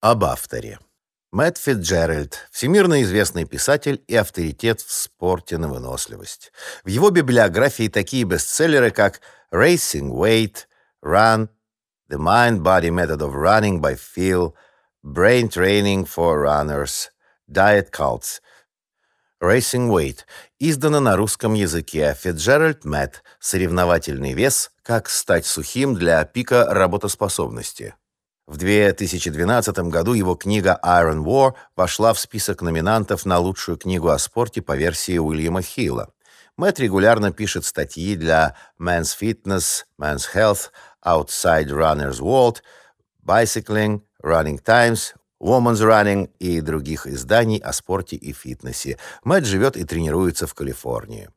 Об авторе. Мэтт Фитджеральд – всемирно известный писатель и авторитет в спорте на выносливость. В его библиографии такие бестселлеры, как «Racing Weight», «Run», «The Mind-Body Method of Running by Phil», «Brain Training for Runners», «Diet Cults», Racing Weight издано на русском языке. Фитджеральд Мэтт. Соревновательный вес. Как стать сухим для пика работоспособности. В 2012 году его книга Iron War вошла в список номинантов на лучшую книгу о спорте по версии Уильяма Хилла. Мэтт регулярно пишет статьи для Men's Fitness, Men's Health, Outside Runner's World, Bicycling, Running Times, Woman's Running и других изданий о спорте и фитнесе. Мэтт живет и тренируется в Калифорнии.